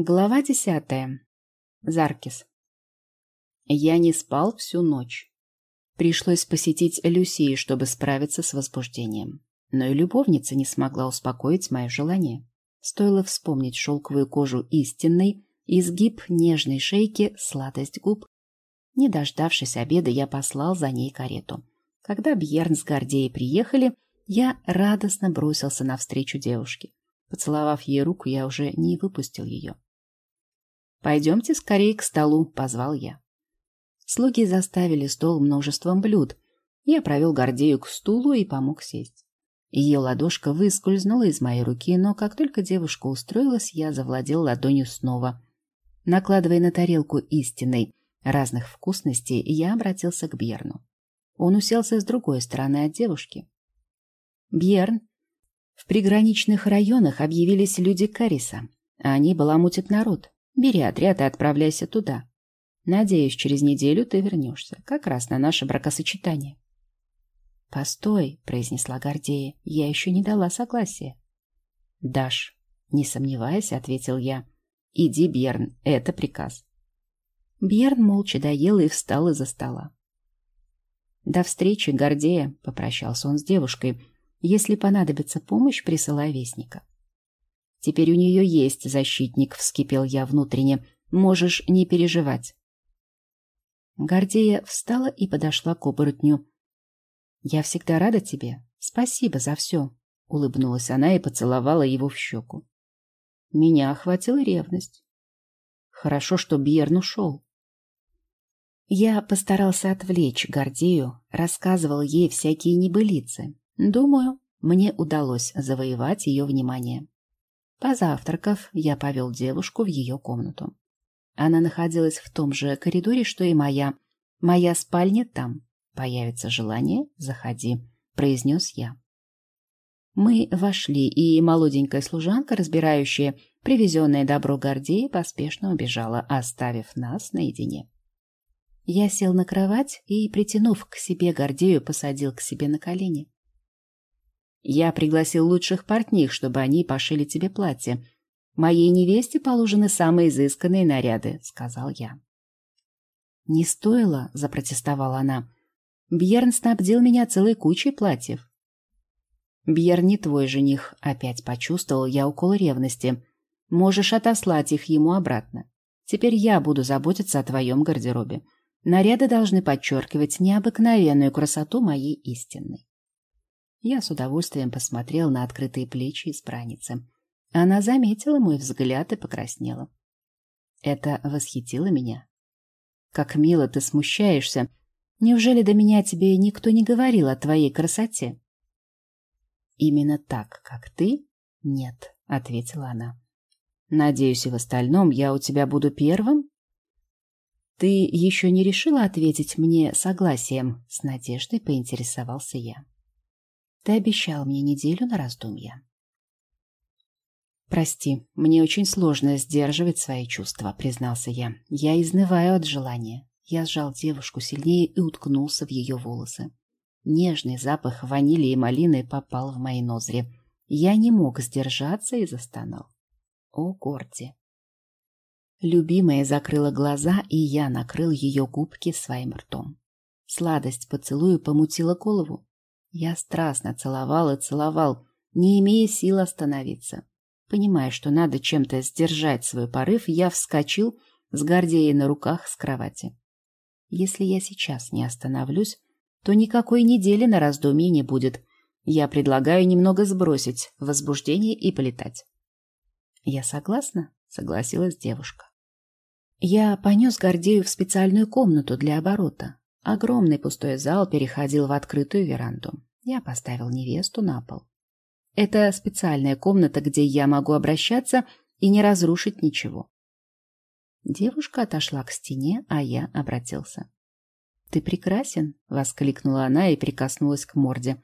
Глава десятая. Заркис. Я не спал всю ночь. Пришлось посетить Люсии, чтобы справиться с возбуждением. Но и любовница не смогла успокоить мое желание. Стоило вспомнить шелковую кожу истинной, изгиб нежной шейки, сладость губ. Не дождавшись обеда, я послал за ней карету. Когда Бьерн с Гордеей приехали, я радостно бросился навстречу девушке. Поцеловав ей руку, я уже не выпустил ее. «Пойдемте скорее к столу», — позвал я. Слуги заставили стол множеством блюд. Я провел Гордею к стулу и помог сесть. Ее ладошка выскользнула из моей руки, но как только девушка устроилась, я завладел ладонью снова. Накладывая на тарелку истинной разных вкусностей, я обратился к Бьерну. Он уселся с другой стороны от девушки. «Бьерн, в приграничных районах объявились люди Кариса. Они баламутят народ. Бери отряд и отправляйся туда. Надеюсь, через неделю ты вернешься, как раз на наше бракосочетание. — Постой, — произнесла Гордея, — я еще не дала согласия. — Дашь, не сомневаясь, — ответил я. — Иди, Бьерн, это приказ. Бьерн молча доел и встал из-за стола. — До встречи, Гордея, — попрощался он с девушкой. — Если понадобится помощь, присылай вестника. Теперь у нее есть защитник, вскипел я внутренне. Можешь не переживать. Гордея встала и подошла к оборотню. «Я всегда рада тебе. Спасибо за все», — улыбнулась она и поцеловала его в щеку. Меня охватила ревность. Хорошо, что Бьерн ушел. Я постарался отвлечь Гордею, рассказывал ей всякие небылицы. Думаю, мне удалось завоевать ее внимание. Позавтракав, я повел девушку в ее комнату. Она находилась в том же коридоре, что и моя. Моя спальня там. Появится желание — заходи, — произнес я. Мы вошли, и молоденькая служанка, разбирающая привезенное добро Гордеи, поспешно убежала, оставив нас наедине. Я сел на кровать и, притянув к себе Гордею, посадил к себе на колени. Я пригласил лучших портних, чтобы они пошили тебе платье. Моей невесте положены самые изысканные наряды, — сказал я. Не стоило, — запротестовала она. Бьерн снабдил меня целой кучей платьев. Бьерн не твой жених, — опять почувствовал я укол ревности. Можешь отослать их ему обратно. Теперь я буду заботиться о твоем гардеробе. Наряды должны подчеркивать необыкновенную красоту моей истинной. Я с удовольствием посмотрел на открытые плечи избранницы. Она заметила мой взгляд и покраснела. Это восхитило меня. Как мило ты смущаешься. Неужели до меня тебе никто не говорил о твоей красоте? Именно так, как ты? Нет, ответила она. Надеюсь, и в остальном я у тебя буду первым? Ты еще не решила ответить мне согласием? С надеждой поинтересовался я. Ты обещал мне неделю на раздумья. «Прости, мне очень сложно сдерживать свои чувства», — признался я. «Я изнываю от желания». Я сжал девушку сильнее и уткнулся в ее волосы. Нежный запах ванили и малины попал в мои ноздри. Я не мог сдержаться и застонал. О, Горди! Любимая закрыла глаза, и я накрыл ее губки своим ртом. Сладость поцелуя помутила голову. Я страстно целовал и целовал, не имея сил остановиться. Понимая, что надо чем-то сдержать свой порыв, я вскочил с Гордеей на руках с кровати. Если я сейчас не остановлюсь, то никакой недели на раздумье не будет. Я предлагаю немного сбросить возбуждение и полетать. Я согласна, согласилась девушка. Я понес Гордею в специальную комнату для оборота. Огромный пустой зал переходил в открытую веранду. Я поставил невесту на пол. Это специальная комната, где я могу обращаться и не разрушить ничего. Девушка отошла к стене, а я обратился. «Ты прекрасен!» — воскликнула она и прикоснулась к морде.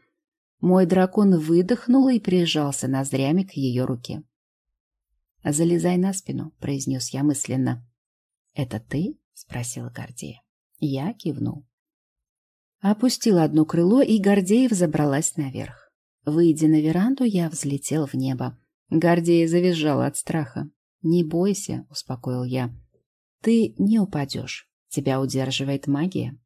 Мой дракон выдохнул и прижался ноздрями к ее руке. «Залезай на спину», — произнес я мысленно. «Это ты?» — спросила Гордея. Я кивнул. Опустила одно крыло, и Гордеев забралась наверх. Выйдя на веранду, я взлетел в небо. Гордея завизжала от страха. «Не бойся», — успокоил я. «Ты не упадешь. Тебя удерживает магия».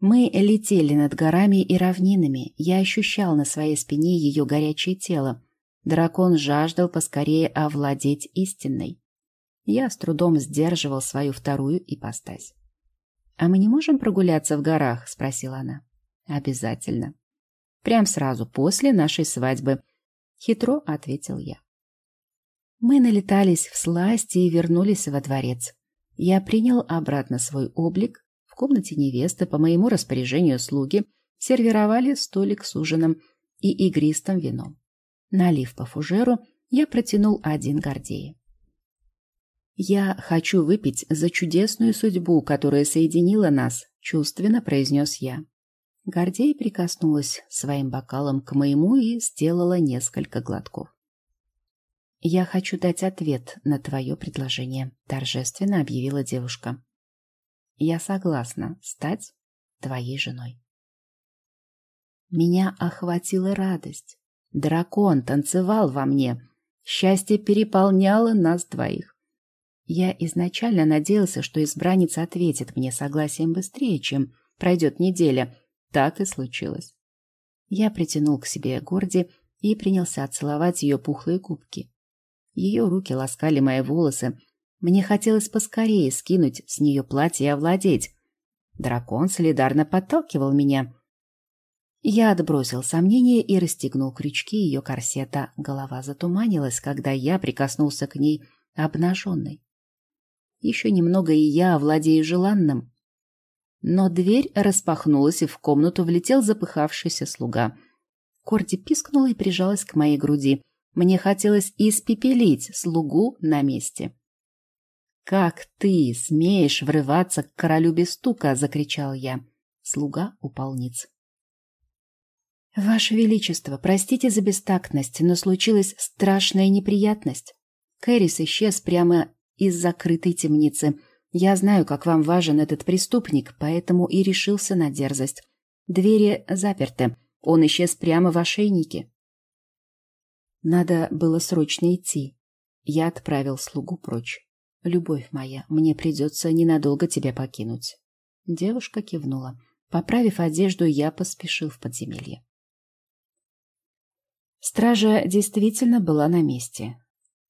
Мы летели над горами и равнинами. Я ощущал на своей спине ее горячее тело. Дракон жаждал поскорее овладеть истинной. Я с трудом сдерживал свою вторую ипостась. «А мы не можем прогуляться в горах?» — спросила она. «Обязательно. Прям сразу после нашей свадьбы», — хитро ответил я. Мы налетались в сласти и вернулись во дворец. Я принял обратно свой облик. В комнате невесты по моему распоряжению слуги сервировали столик с ужином и игристым вином. Налив по фужеру, я протянул один Гордея. «Я хочу выпить за чудесную судьбу, которая соединила нас», — чувственно произнес я. Гордей прикоснулась своим бокалом к моему и сделала несколько глотков. «Я хочу дать ответ на твое предложение», — торжественно объявила девушка. «Я согласна стать твоей женой». Меня охватила радость. Дракон танцевал во мне. Счастье переполняло нас двоих. Я изначально надеялся, что избранница ответит мне согласием быстрее, чем пройдет неделя. Так и случилось. Я притянул к себе Горди и принялся целовать ее пухлые губки. Ее руки ласкали мои волосы. Мне хотелось поскорее скинуть с нее платье и овладеть. Дракон солидарно подталкивал меня. Я отбросил сомнения и расстегнул крючки ее корсета. Голова затуманилась, когда я прикоснулся к ней обнаженной. Еще немного, и я овладею желанным. Но дверь распахнулась, и в комнату влетел запыхавшийся слуга. Корди пискнула и прижалась к моей груди. Мне хотелось испепелить слугу на месте. «Как ты смеешь врываться к королю без стука?» — закричал я. Слуга упал ниц. «Ваше Величество, простите за бестактность, но случилась страшная неприятность. Кэрис исчез прямо из закрытой темницы. Я знаю, как вам важен этот преступник, поэтому и решился на дерзость. Двери заперты. Он исчез прямо в ошейнике. Надо было срочно идти. Я отправил слугу прочь. «Любовь моя, мне придется ненадолго тебя покинуть». Девушка кивнула. Поправив одежду, я поспешил в подземелье. Стража действительно была на месте.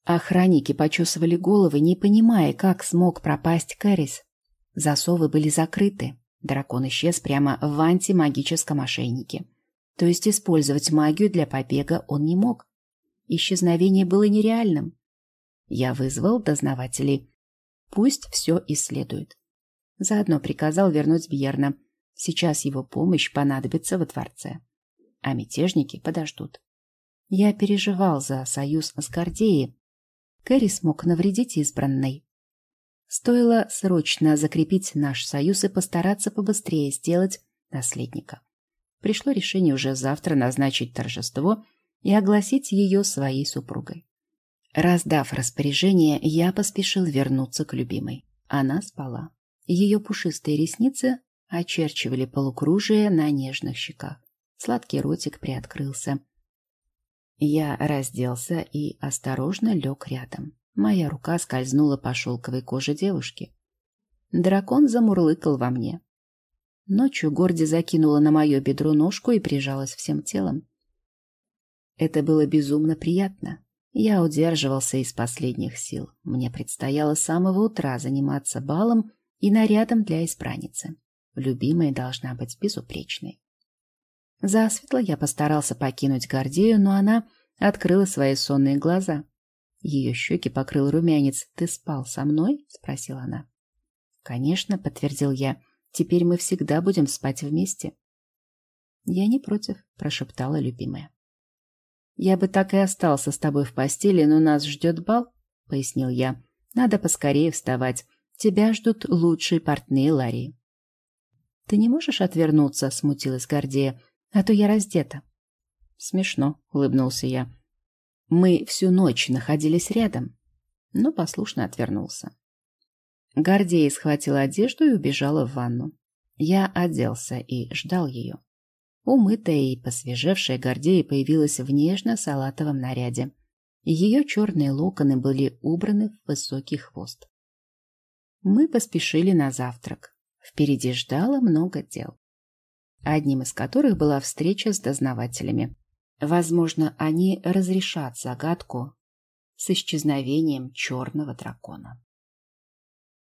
Охранники почесывали головы, не понимая, как смог пропасть Кэрис. Засовы были закрыты. Дракон исчез прямо в антимагическом ошейнике. То есть использовать магию для побега он не мог. Исчезновение было нереальным. Я вызвал дознавателей. Пусть все исследуют. Заодно приказал вернуть Бьерна. Сейчас его помощь понадобится во дворце. А мятежники подождут. Я переживал за союз с Гордеей. Кэрри смог навредить избранной. Стоило срочно закрепить наш союз и постараться побыстрее сделать наследника. Пришло решение уже завтра назначить торжество и огласить ее своей супругой. Раздав распоряжение, я поспешил вернуться к любимой. Она спала. Ее пушистые ресницы очерчивали полукружие на нежных щеках. Сладкий ротик приоткрылся. Я разделся и осторожно лег рядом. Моя рука скользнула по шелковой коже девушки. Дракон замурлыкал во мне. Ночью Горди закинула на мое бедро ножку и прижалась всем телом. Это было безумно приятно. Я удерживался из последних сил. Мне предстояло с самого утра заниматься балом и нарядом для избранницы. Любимая должна быть безупречной. Засветло я постарался покинуть Гордею, но она открыла свои сонные глаза. Ее щеки покрыл румянец. «Ты спал со мной?» — спросила она. «Конечно», — подтвердил я. «Теперь мы всегда будем спать вместе». «Я не против», — прошептала любимая. «Я бы так и остался с тобой в постели, но нас ждет бал», — пояснил я. «Надо поскорее вставать. Тебя ждут лучшие портные Ларри». «Ты не можешь отвернуться?» — смутилась Гордея. «А то я раздета». «Смешно», — улыбнулся я. «Мы всю ночь находились рядом». Но послушно отвернулся. Гордея схватила одежду и убежала в ванну. Я оделся и ждал ее. Умытая и посвежевшая Гордея появилась в нежно-салатовом наряде. Ее черные локоны были убраны в высокий хвост. Мы поспешили на завтрак. Впереди ждало много дел. Одним из которых была встреча с дознавателями. Возможно, они разрешат загадку с исчезновением черного дракона.